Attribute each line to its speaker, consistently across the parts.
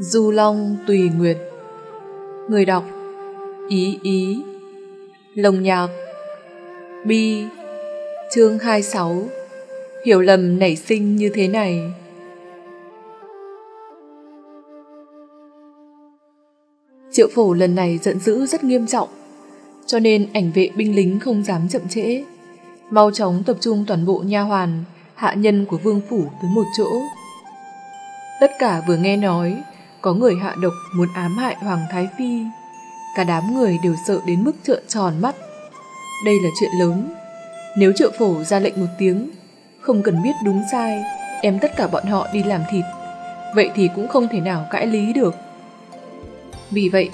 Speaker 1: Du Long Tùy Nguyệt. Người đọc, Ý Ý. Lồng nhạc, Bi. Chương 26 Hiểu lầm nảy sinh như thế này. Triệu phổ lần này giận dữ rất nghiêm trọng, Cho nên ảnh vệ binh lính không dám chậm trễ. Mau chóng tập trung toàn bộ nha hoàn, Hạ nhân của vương phủ tới một chỗ. Tất cả vừa nghe nói có người hạ độc muốn ám hại Hoàng Thái Phi. Cả đám người đều sợ đến mức trợn tròn mắt. Đây là chuyện lớn. Nếu triệu phổ ra lệnh một tiếng, không cần biết đúng sai, đem tất cả bọn họ đi làm thịt, vậy thì cũng không thể nào cãi lý được. Vì vậy,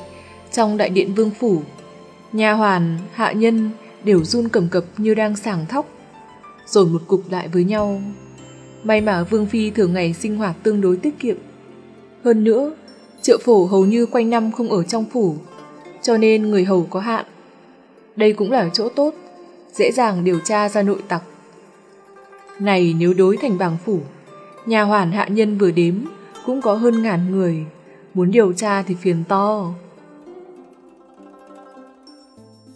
Speaker 1: trong đại điện vương phủ, nhà hoàn, hạ nhân đều run cầm cập như đang sàng thóc, rồi một cục lại với nhau. May mà Vương Phi thường ngày sinh hoạt tương đối tiết kiệm, hơn nữa, triệu phổ hầu như quanh năm không ở trong phủ, cho nên người hầu có hạn. Đây cũng là chỗ tốt, dễ dàng điều tra ra nội tặc. Này nếu đối thành bảng phủ, nhà hoàn hạ nhân vừa đếm cũng có hơn ngàn người, muốn điều tra thì phiền to.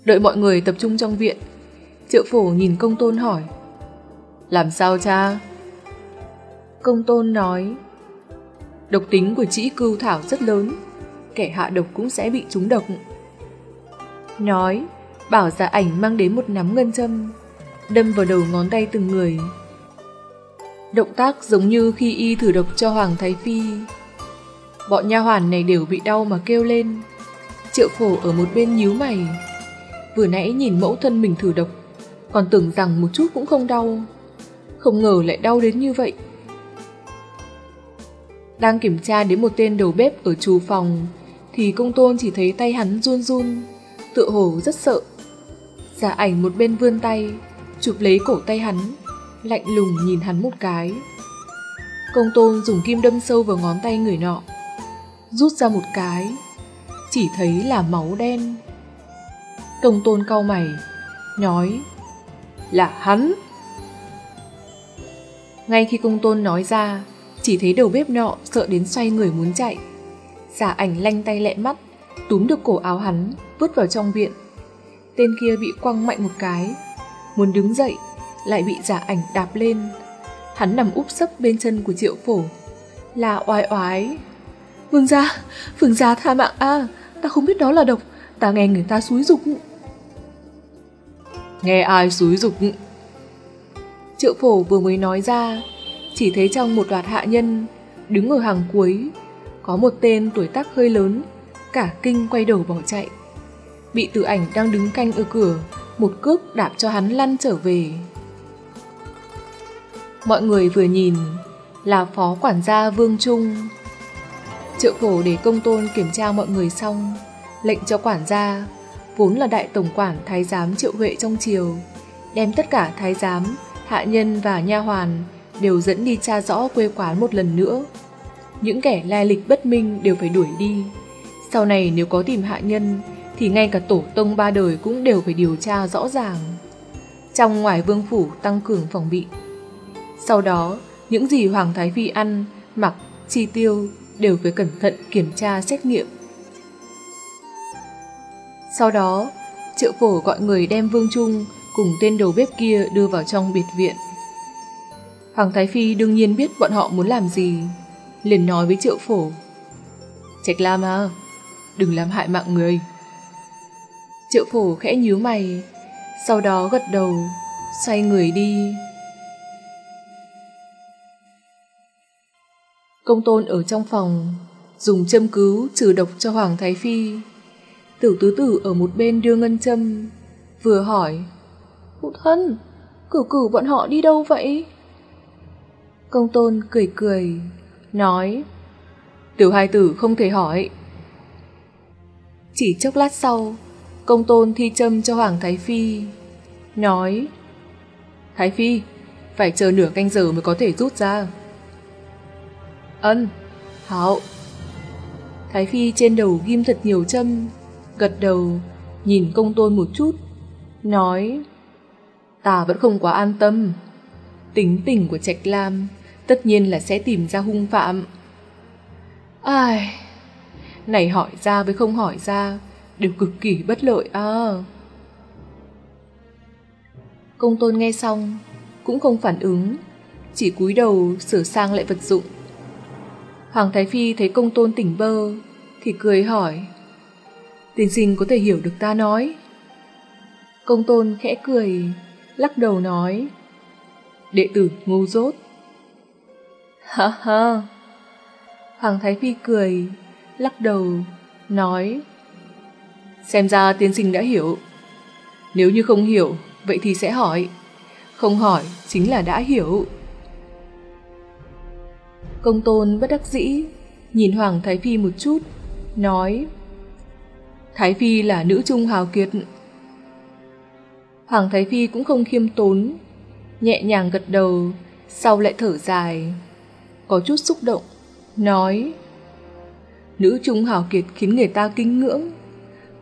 Speaker 1: Đợi mọi người tập trung trong viện, triệu phổ nhìn công tôn hỏi. Làm sao cha? Công tôn nói, Độc tính của chỉ cưu thảo rất lớn, kẻ hạ độc cũng sẽ bị trúng độc. Nói, bảo giả ảnh mang đến một nắm ngân châm, đâm vào đầu ngón tay từng người. Động tác giống như khi y thử độc cho Hoàng Thái Phi. Bọn nha hoàn này đều bị đau mà kêu lên. Triệu phổ ở một bên nhíu mày. Vừa nãy nhìn mẫu thân mình thử độc, còn tưởng rằng một chút cũng không đau. Không ngờ lại đau đến như vậy. Đang kiểm tra đến một tên đầu bếp ở trù phòng, Thì công tôn chỉ thấy tay hắn run run, Tựa hồ rất sợ. Giả ảnh một bên vươn tay, Chụp lấy cổ tay hắn, Lạnh lùng nhìn hắn một cái. Công tôn dùng kim đâm sâu vào ngón tay người nọ, Rút ra một cái, Chỉ thấy là máu đen. Công tôn cau mày, Nói, Là hắn. Ngay khi công tôn nói ra chỉ thấy đầu bếp nọ sợ đến xoay người muốn chạy. Giả ảnh lanh tay lẹ mắt, túm được cổ áo hắn, vứt vào trong viện. Tên kia bị quăng mạnh một cái, muốn đứng dậy, lại bị giả ảnh đạp lên. Hắn nằm úp sấp bên chân của triệu phổ, là oai oái. Vương gia, vương gia tha mạng a ta không biết đó là độc, ta nghe người ta xúi dục.
Speaker 2: Nghe ai xúi dục?
Speaker 1: Triệu phổ vừa mới nói ra, chỉ thấy trong một loạt hạ nhân, đứng ở hàng cuối, có một tên tuổi tác hơi lớn, cả kinh quay đầu bỏ chạy. Bị tử ảnh đang đứng canh ở cửa, một cước đạp cho hắn lăn trở về. Mọi người vừa nhìn, là phó quản gia Vương Trung. Triệu phổ để công tôn kiểm tra mọi người xong, lệnh cho quản gia, vốn là đại tổng quản thái giám triệu huệ trong triều, đem tất cả thái giám, hạ nhân và nha hoàn đều dẫn đi tra rõ quê quán một lần nữa. Những kẻ lai lịch bất minh đều phải đuổi đi. Sau này nếu có tìm hạ nhân, thì ngay cả tổ tông ba đời cũng đều phải điều tra rõ ràng. Trong ngoài vương phủ tăng cường phòng bị. Sau đó, những gì Hoàng Thái Phi ăn, mặc, chi tiêu đều phải cẩn thận kiểm tra xét nghiệm. Sau đó, triệu phổ gọi người đem Vương Trung cùng tên đầu bếp kia đưa vào trong biệt viện. Hoàng Thái Phi đương nhiên biết bọn họ muốn làm gì, liền nói với triệu phổ. Trạch Lam à, đừng làm hại mạng người. Triệu phổ khẽ nhíu mày, sau đó gật đầu, xoay người đi. Công tôn ở trong phòng, dùng châm cứu trừ độc cho Hoàng Thái Phi. Tử tứ tử ở một bên đưa ngân châm, vừa hỏi. Phụ thân, cử cử bọn họ đi đâu vậy? Công tôn cười cười, nói Tiểu hai tử không thể hỏi. Chỉ chốc lát sau, công tôn thi châm cho Hoàng Thái Phi, nói Thái Phi, phải chờ nửa canh giờ mới có thể rút ra. Ân, hảo. Thái Phi trên đầu ghim thật nhiều châm, gật đầu, nhìn công tôn một chút, nói Ta vẫn không quá an tâm. Tính tình của Trạch Lam tất nhiên là sẽ tìm ra hung phạm. Ai... Này hỏi ra với không hỏi ra đều cực kỳ bất lợi à. Công tôn nghe xong, cũng không phản ứng, chỉ cúi đầu sửa sang lại vật dụng. Hoàng Thái Phi thấy công tôn tỉnh bơ, thì cười hỏi. Tiên sinh có thể hiểu được ta nói. Công tôn khẽ cười, lắc đầu nói. Đệ tử ngu dốt. Ha ha. Hoàng Thái Phi cười, lắc đầu, nói. Xem ra tiên sinh đã hiểu. Nếu như không hiểu, vậy thì sẽ hỏi. Không hỏi chính là đã hiểu. Công tôn bất đắc dĩ, nhìn Hoàng Thái Phi một chút, nói Thái Phi là nữ trung hào kiệt. Hoàng Thái Phi cũng không khiêm tốn, nhẹ nhàng gật đầu, sau lại thở dài, có chút xúc động, nói Nữ trung hào kiệt khiến người ta kính ngưỡng,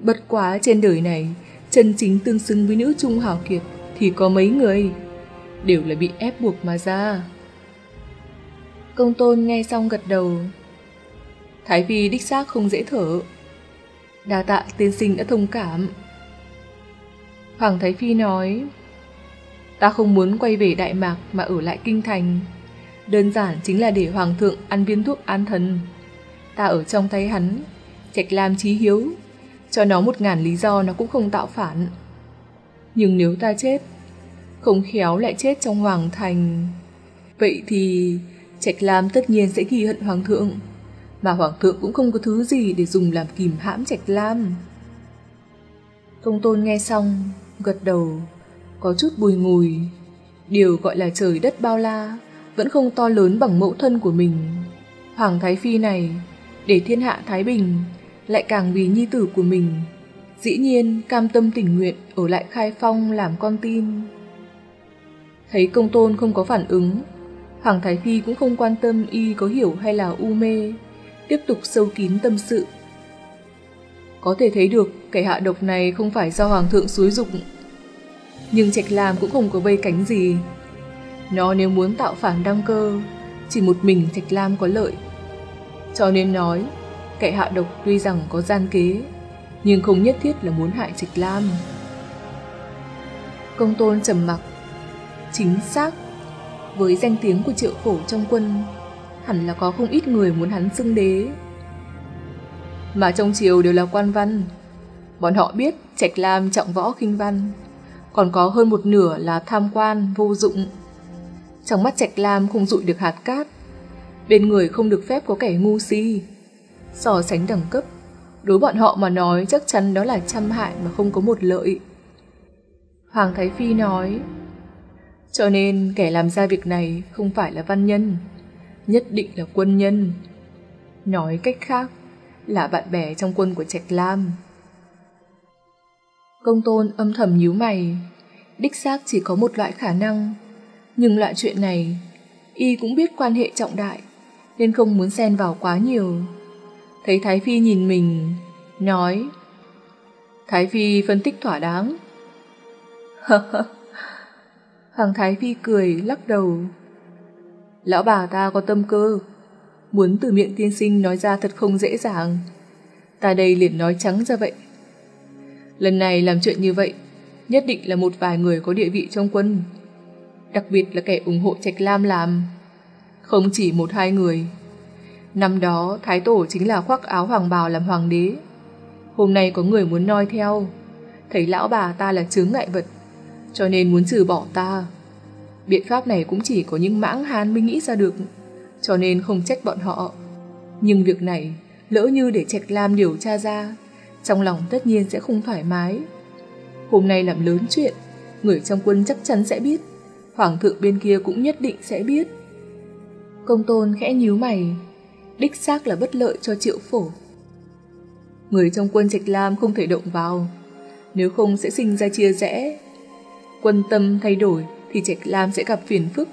Speaker 1: bất quá trên đời này, chân chính tương xứng với nữ trung hào kiệt thì có mấy người, đều là bị ép buộc mà ra. Công tôn nghe xong gật đầu. Thái Phi đích xác không dễ thở. Đa tạ tiên sinh đã thông cảm. Hoàng Thái Phi nói, ta không muốn quay về Đại Mạc mà ở lại Kinh Thành. Đơn giản chính là để Hoàng thượng ăn viên thuốc an thần. Ta ở trong tay hắn, trạch lam trí hiếu, cho nó một ngàn lý do nó cũng không tạo phản. Nhưng nếu ta chết, không khéo lại chết trong Hoàng Thành, vậy thì Trạch Lam tất nhiên sẽ ghi hận Hoàng thượng, mà Hoàng thượng cũng không có thứ gì để dùng làm kìm hãm Trạch Lam. Công tôn nghe xong, gật đầu, có chút bùi ngùi. Điều gọi là trời đất bao la, vẫn không to lớn bằng mẫu thân của mình. Hoàng Thái Phi này, để thiên hạ Thái Bình, lại càng vì nhi tử của mình. Dĩ nhiên, cam tâm tình nguyện ở lại khai phong làm con tin. Thấy công tôn không có phản ứng, Hoàng Thái Phi cũng không quan tâm y có hiểu hay là u mê, tiếp tục sâu kín tâm sự. Có thể thấy được kẻ hạ độc này không phải do Hoàng thượng suối dục, nhưng Trạch Lam cũng không có vây cánh gì. Nó nếu muốn tạo phản đăng cơ, chỉ một mình Trạch Lam có lợi. Cho nên nói, kẻ hạ độc tuy rằng có gian kế, nhưng không nhất thiết là muốn hại Trạch Lam. Công tôn trầm mặc, chính xác với danh tiếng của triệu phổ trong quân, hẳn là có không ít người muốn hắn xưng đế. Mà trong triều đều là quan văn. Bọn họ biết Trạch Lam trọng võ khinh văn, còn có hơn một nửa là tham quan, vô dụng. Trong mắt Trạch Lam không dụi được hạt cát, bên người không được phép có kẻ ngu si. So sánh đẳng cấp, đối bọn họ mà nói chắc chắn đó là trăm hại mà không có một lợi. Hoàng Thái Phi nói, cho nên kẻ làm ra việc này không phải là văn nhân, nhất định là quân nhân. Nói cách khác là bạn bè trong quân của Trạch Lam. Công tôn âm thầm nhíu mày, đích xác chỉ có một loại khả năng. Nhưng loại chuyện này, y cũng biết quan hệ trọng đại, nên không muốn xen vào quá nhiều. Thấy Thái Phi nhìn mình, nói Thái Phi phân tích thỏa đáng. Hoàng Thái Phi cười, lắc đầu. Lão bà ta có tâm cơ, muốn từ miệng tiên sinh nói ra thật không dễ dàng. Ta đây liền nói trắng ra vậy. Lần này làm chuyện như vậy, nhất định là một vài người có địa vị trong quân. Đặc biệt là kẻ ủng hộ Trạch Lam làm. Không chỉ một hai người. Năm đó, Thái Tổ chính là khoác áo hoàng bào làm hoàng đế. Hôm nay có người muốn noi theo, thấy lão bà ta là chướng ngại vật, cho nên muốn trừ bỏ ta. Biện pháp này cũng chỉ có những mãng hán mới nghĩ ra được, cho nên không trách bọn họ. Nhưng việc này, lỡ như để Trạch Lam điều tra ra, trong lòng tất nhiên sẽ không thoải mái. Hôm nay làm lớn chuyện, người trong quân chắc chắn sẽ biết, hoàng thượng bên kia cũng nhất định sẽ biết. Công tôn khẽ nhíu mày, đích xác là bất lợi cho triệu phổ. Người trong quân Trạch Lam không thể động vào, nếu không sẽ sinh ra chia rẽ, quân tâm thay đổi thì Trạch Lam sẽ gặp phiền phức.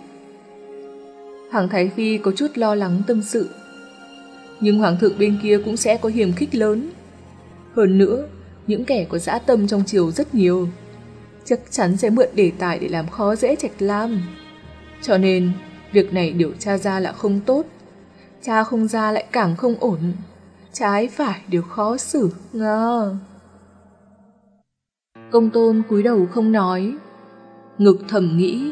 Speaker 1: Hoàng Thái Phi có chút lo lắng tâm sự. Nhưng Hoàng thượng bên kia cũng sẽ có hiểm khích lớn. Hơn nữa, những kẻ có dã tâm trong triều rất nhiều. Chắc chắn sẽ mượn đề tài để làm khó dễ Trạch Lam. Cho nên, việc này điều tra ra là không tốt. cha không ra lại càng không ổn. Trái phải đều khó xử, ngờ. Công tôn cúi đầu không nói. Ngực thầm nghĩ,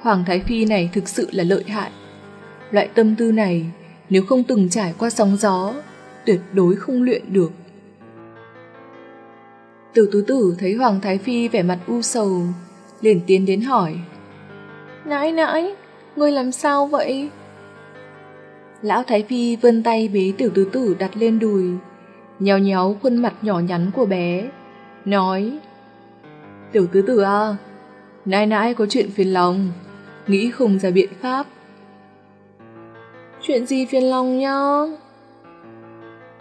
Speaker 1: Hoàng Thái Phi này thực sự là lợi hại. Loại tâm tư này, nếu không từng trải qua sóng gió, tuyệt đối không luyện được. Tiểu tứ tử thấy Hoàng Thái Phi vẻ mặt u sầu, liền tiến đến hỏi. Nãi nãi, ngươi làm sao vậy? Lão Thái Phi vươn tay bế tiểu tứ tử đặt lên đùi, nhéo nhéo khuôn mặt nhỏ nhắn của bé, nói Tiểu tứ tử à, nãi nãi có chuyện phiền lòng, nghĩ không ra biện pháp. Chuyện gì phiền lòng nhá?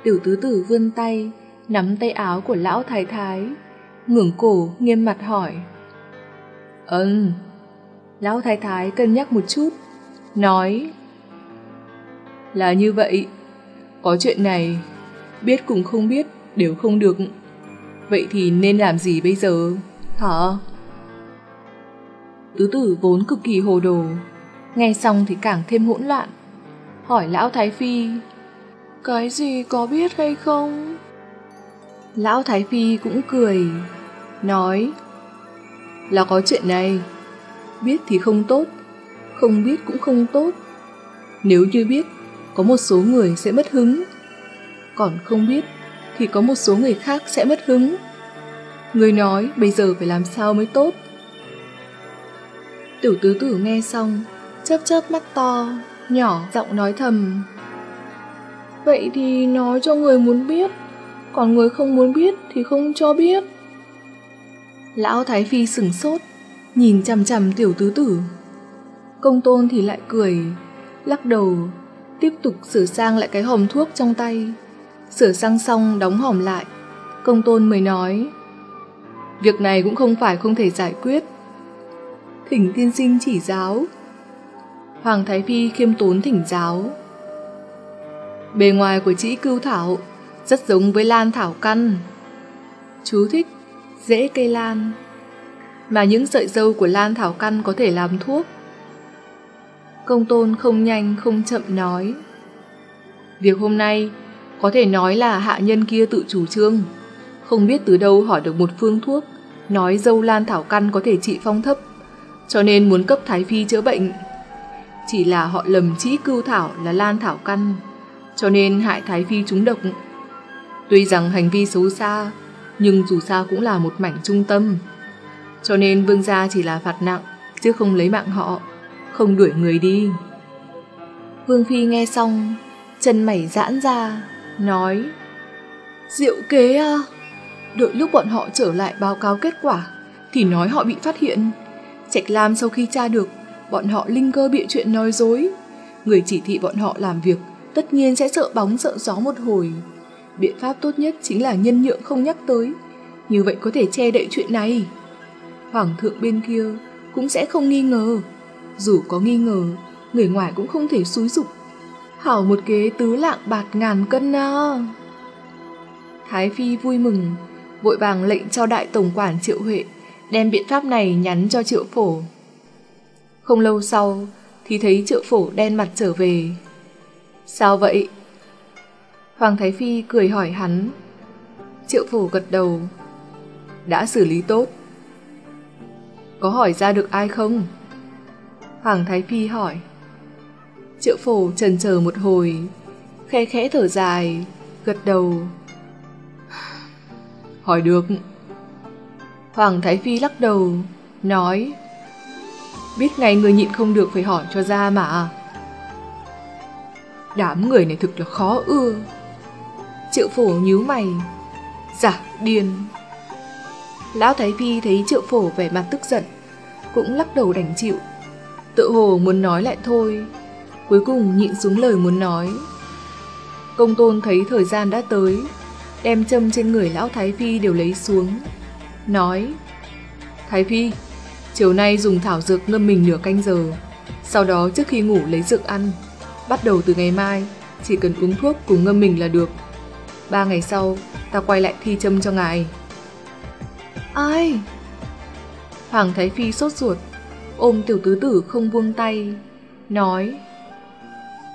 Speaker 1: Tiểu tứ tử vươn tay, nắm tay áo của lão thái thái, ngưỡng cổ nghiêm mặt hỏi. Ừm. Lão thái thái cân nhắc một chút, nói. Là như vậy, có chuyện này, biết cũng không biết, đều không được. Vậy thì nên làm gì bây giờ, hả? Tứ tử vốn cực kỳ hồ đồ, nghe xong thì càng thêm hỗn loạn. Hỏi lão thái phi, cái gì có biết hay không? Lão Thái Phi cũng cười, nói Là có chuyện này, biết thì không tốt, không biết cũng không tốt. Nếu như biết, có một số người sẽ mất hứng, còn không biết thì có một số người khác sẽ mất hứng. Người nói bây giờ phải làm sao mới tốt. Tiểu tứ tử nghe xong, chớp chớp mắt to, nhỏ giọng nói thầm. Vậy thì nói cho người muốn biết còn người không muốn biết thì không cho biết. Lão Thái Phi sửng sốt, nhìn chằm chằm tiểu tứ tử. Công tôn thì lại cười, lắc đầu, tiếp tục sửa sang lại cái hòm thuốc trong tay. Sửa sang xong đóng hòm lại, công tôn mới nói. Việc này cũng không phải không thể giải quyết. Thỉnh tiên sinh chỉ giáo. Hoàng Thái Phi khiêm tốn thỉnh giáo. Bề ngoài của chỉ cưu thảo rất giống với lan thảo căn. Chú thích, dễ cây lan. Mà những sợi dâu của lan thảo căn có thể làm thuốc. Công tôn không nhanh không chậm nói. Việc hôm nay có thể nói là hạ nhân kia tự chủ trương. Không biết từ đâu hỏi được một phương thuốc, nói dâu lan thảo căn có thể trị phong thấp, cho nên muốn cấp Thái Phi chữa bệnh. Chỉ là họ lầm chỉ cưu thảo là lan thảo căn, cho nên hại Thái Phi trúng độc. Tuy rằng hành vi xấu xa, nhưng dù sao cũng là một mảnh trung tâm. Cho nên vương gia chỉ là phạt nặng, chứ không lấy mạng họ, không đuổi người đi. Vương Phi nghe xong, chân mày giãn ra, nói Diệu kế à, đợi lúc bọn họ trở lại báo cáo kết quả, thì nói họ bị phát hiện. Trạch Lam sau khi tra được, bọn họ linh cơ bịa chuyện nói dối. Người chỉ thị bọn họ làm việc, tất nhiên sẽ sợ bóng sợ gió một hồi biện pháp tốt nhất chính là nhân nhượng không nhắc tới, như vậy có thể che đậy chuyện này. Hoàng thượng bên kia cũng sẽ không nghi ngờ, dù có nghi ngờ, người ngoài cũng không thể xúi dục. Hảo một kế tứ lạng bạt ngàn cân à. Thái Phi vui mừng, vội vàng lệnh cho đại tổng quản Triệu Huệ đem biện pháp này nhắn cho Triệu Phổ. Không lâu sau thì thấy Triệu Phổ đen mặt trở về. Sao vậy? Hoàng Thái Phi cười hỏi hắn. Triệu Phủ gật đầu. Đã xử lý tốt. Có hỏi ra được ai không? Hoàng Thái Phi hỏi. Triệu phổ trần chờ một hồi, khe khẽ thở dài, gật đầu. Hỏi được. Hoàng Thái Phi lắc đầu, nói. Biết ngay người nhịn không được phải hỏi cho ra mà. Đám người này thực là khó ưa. Triệu phổ nhíu mày. Dạ, Giả điên Lão Thái Phi thấy triệu phổ vẻ mặt tức giận, Cũng lắc đầu đành chịu. Tự hồ muốn nói lại thôi, Cuối cùng nhịn xuống lời muốn nói. Công tôn thấy thời gian đã tới, Đem châm trên người lão Thái Phi đều lấy xuống, Nói, Thái Phi, Chiều nay dùng thảo dược ngâm mình nửa canh giờ, Sau đó trước khi ngủ lấy dược ăn. Bắt đầu từ ngày mai, Chỉ cần uống thuốc cùng ngâm mình là được. Ba ngày sau, ta quay lại thi châm cho ngài. Ai? Hoàng Thái Phi sốt ruột, ôm tiểu tứ tử không buông tay, nói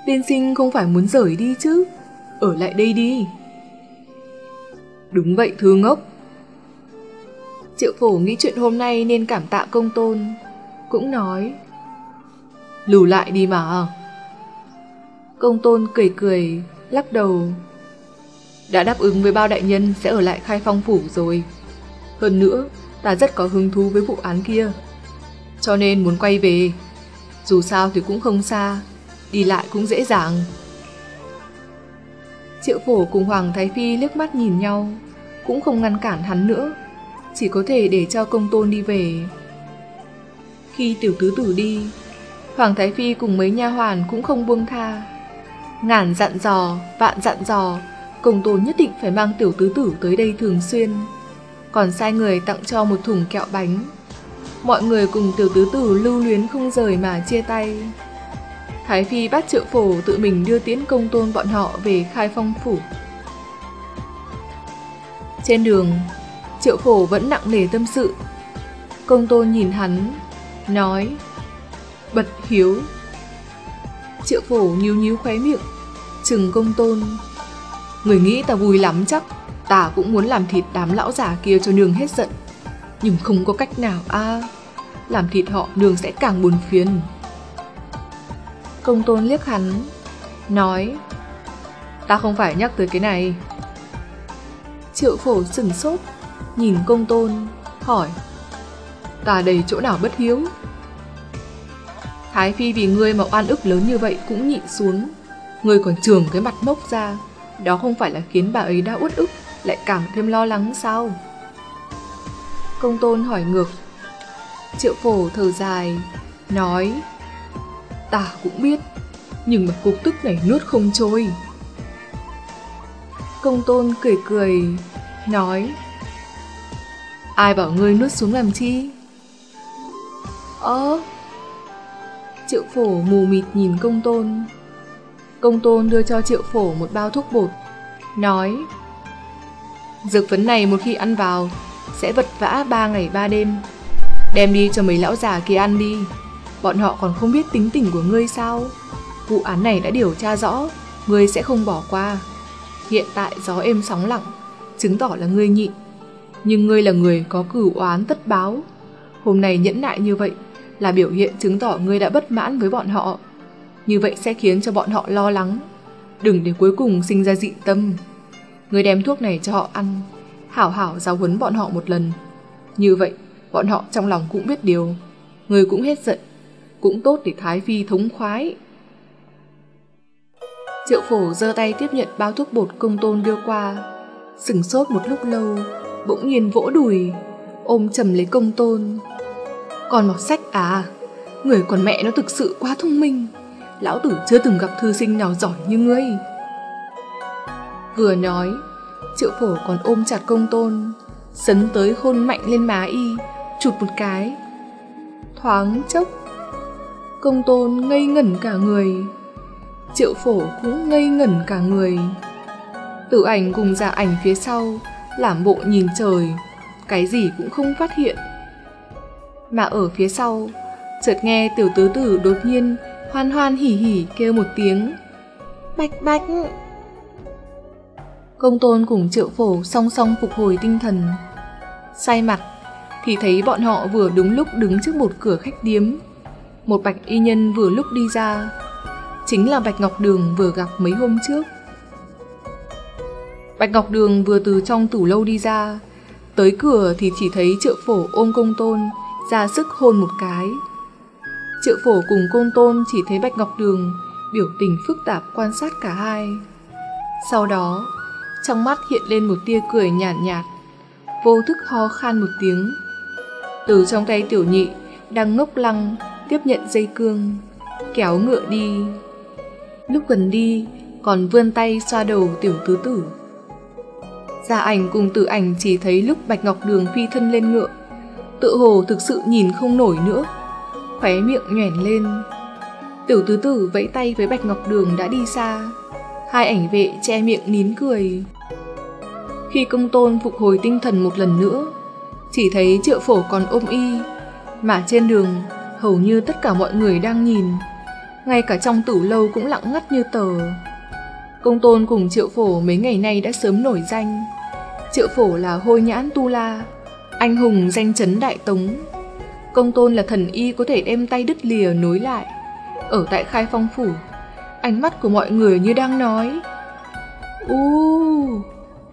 Speaker 1: Tiên sinh không phải muốn rời đi chứ Ở lại đây đi Đúng vậy thư ngốc Triệu phổ nghĩ chuyện hôm nay nên cảm tạ công tôn Cũng nói Lù lại đi mà Công tôn cười cười Lắc đầu đã đáp ứng với bao đại nhân Sẽ ở lại khai phong phủ rồi. Hơn nữa ta rất có hứng thú với vụ án kia. Cho nên muốn quay về. Dù sao thì cũng không xa Đi lại cũng dễ dàng. Triệu phổ cùng Hoàng Thái Phi liếc mắt nhìn nhau Cũng không ngăn cản hắn nữa Chỉ có thể để cho công tôn đi về. Khi tiểu tứ tử đi Hoàng Thái Phi cùng mấy nha hoàn cũng không buông tha. Ngàn dặn dò, vạn dặn dò Công tôn nhất định phải mang tiểu tứ tử tới đây thường xuyên Còn sai người tặng cho một thùng kẹo bánh Mọi người cùng tiểu tứ tử lưu luyến không rời mà chia tay Thái Phi bắt triệu phổ tự mình đưa tiễn công tôn bọn họ về khai phong phủ. Trên đường, triệu phổ vẫn nặng nề tâm sự. Công tôn nhìn hắn, nói, bật hiếu. Triệu phổ nhíu nhíu khóe miệng, chừng công tôn. Người nghĩ ta vui lắm chắc, ta cũng muốn làm thịt đám lão giả kia cho nương hết giận. Nhưng không có cách nào a làm thịt họ nương sẽ càng buồn phiền. Công tôn liếc hắn, nói Ta không phải nhắc tới cái này. Triệu phổ sừng sốt, nhìn công tôn, hỏi Ta đầy chỗ nào bất hiếu? Thái Phi vì ngươi mà oan ức lớn như vậy cũng nhịn xuống. Ngươi còn trường cái mặt mốc ra, đó không phải là khiến bà ấy đã uất ức, lại càng thêm lo lắng sao? Công tôn hỏi ngược. Triệu phổ thở dài, nói Ta cũng biết, nhưng mà cục tức này nuốt không trôi. Công tôn cười cười, nói Ai bảo ngươi nuốt xuống làm chi? Ơ Triệu phổ mù mịt nhìn công tôn Công tôn đưa cho triệu phổ một bao thuốc bột, Nói, Dược phấn này một khi ăn vào, Sẽ vật vã ba ngày ba đêm. Đem đi cho mấy lão già kia ăn đi. Bọn họ còn không biết tính tình của ngươi sao? Vụ án này đã điều tra rõ, Ngươi sẽ không bỏ qua. Hiện tại gió êm sóng lặng, Chứng tỏ là ngươi nhịn. Nhưng ngươi là người có cửu oán tất báo. Hôm nay nhẫn nại như vậy Là biểu hiện chứng tỏ ngươi đã bất mãn với bọn họ. Như vậy sẽ khiến cho bọn họ lo lắng. Đừng để cuối cùng sinh ra dị tâm. Người đem thuốc này cho họ ăn Hảo hảo giáo huấn bọn họ một lần. Như vậy bọn họ trong lòng cũng biết điều. Người cũng hết giận cũng tốt để Thái Phi thống khoái. Triệu phổ giơ tay tiếp nhận bao thuốc bột công tôn đưa qua, sừng sốt một lúc lâu, bỗng nhiên vỗ đùi, ôm chầm lấy công tôn. Còn mọt sách à, người còn mẹ nó thực sự quá thông minh, lão tử chưa từng gặp thư sinh nào giỏi như ngươi. Vừa nói, triệu phổ còn ôm chặt công tôn, sấn tới hôn mạnh lên má y, chụp một cái. Thoáng chốc, Công tôn ngây ngẩn cả người. Triệu phổ cũng ngây ngẩn cả người. Tử ảnh cùng giả ảnh phía sau, làm bộ nhìn trời, cái gì cũng không phát hiện. Mà ở phía sau, chợt nghe tiểu tứ tử đột nhiên hoan hoan hỉ hỉ kêu một tiếng. Bạch bạch! Công tôn cùng triệu phổ song song phục hồi tinh thần. Say mặt, thì thấy bọn họ vừa đúng lúc đứng trước một cửa khách điếm một bạch y nhân vừa lúc đi ra, chính là Bạch Ngọc Đường vừa gặp mấy hôm trước. Bạch Ngọc Đường vừa từ trong tủ lâu đi ra, tới cửa thì chỉ thấy triệu phổ ôm công tôn, ra sức hôn một cái. Triệu phổ cùng côn tôn chỉ thấy Bạch Ngọc Đường biểu tình phức tạp quan sát cả hai. Sau đó, trong mắt hiện lên một tia cười nhàn nhạt, nhạt, vô thức ho khan một tiếng. Từ trong tay tiểu nhị đang ngốc lăng tiếp nhận dây cương, kéo ngựa đi. Lúc gần đi, còn vươn tay xoa đầu tiểu tứ tử. Gia ảnh cùng tử ảnh chỉ thấy lúc Bạch Ngọc Đường phi thân lên ngựa, tự hồ thực sự nhìn không nổi nữa, khóe miệng nhoẻn lên. Tiểu tứ tử vẫy tay với Bạch Ngọc Đường đã đi xa, hai ảnh vệ che miệng nín cười. Khi công tôn phục hồi tinh thần một lần nữa, chỉ thấy triệu phổ còn ôm y, mà trên đường hầu như tất cả mọi người đang nhìn. ngay cả trong tử lâu cũng lặng ngắt như tờ. Công tôn cùng triệu phổ mấy ngày nay đã sớm nổi danh. Triệu phổ là hôi nhãn tu la, anh hùng danh chấn đại tống. Công tôn là thần y có thể đem tay đứt lìa nối lại. Ở tại khai phong phủ, ánh mắt của mọi người như đang nói. U,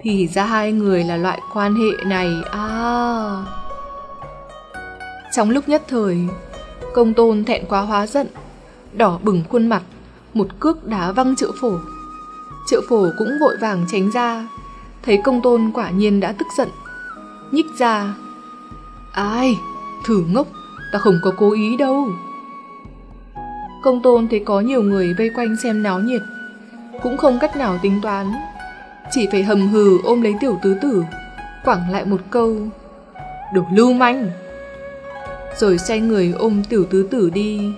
Speaker 1: thì ra hai người là loại quan hệ này à. Trong lúc nhất thời, công tôn thẹn quá hóa giận, đỏ bừng khuôn mặt, một cước đá văng triệu phổ. Triệu phổ cũng vội vàng tránh ra, thấy công tôn quả nhiên đã tức giận. Nhích ra. Ai, thử ngốc, ta không có cố ý đâu. Công tôn thấy có nhiều người vây quanh xem náo nhiệt, cũng không cách nào tính toán. Chỉ phải hầm hừ ôm lấy tiểu tứ tử, quẳng lại một câu. Đồ lưu manh! Rồi xoay người ôm tiểu tứ tử đi.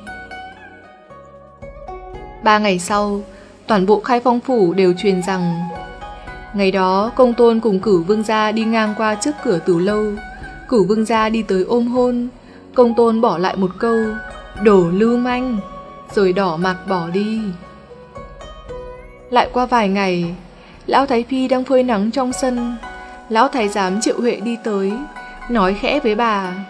Speaker 1: Ba ngày sau, toàn bộ khai phong phủ đều truyền rằng Ngày đó công tôn cùng cử vương gia đi ngang qua trước cửa tử lâu Cửu vương gia đi tới ôm hôn. Công tôn bỏ lại một câu, Đổ lưu manh, Rồi đỏ mặt bỏ đi. Lại qua vài ngày, Lão Thái Phi đang phơi nắng trong sân. Lão Thái giám triệu huệ đi tới, Nói khẽ với bà,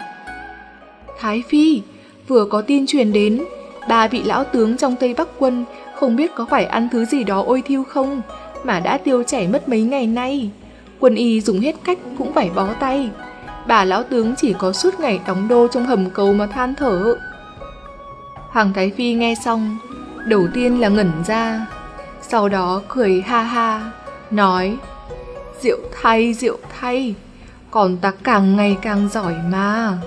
Speaker 1: Thái Phi, Vừa có tin truyền đến, Ba vị lão tướng trong Tây Bắc quân Không biết có phải ăn thứ gì đó ôi thiêu không, Mà đã tiêu chảy mất mấy ngày nay. Quân y dùng hết cách cũng phải bó tay. Bà lão tướng chỉ có suốt ngày đóng đô trong hầm cầu mà than thở. Hoàng Thái Phi nghe xong Đầu tiên là ngẩn ra Sau đó cười ha ha Nói Rượu thay, rượu thay Còn ta càng ngày càng giỏi mà.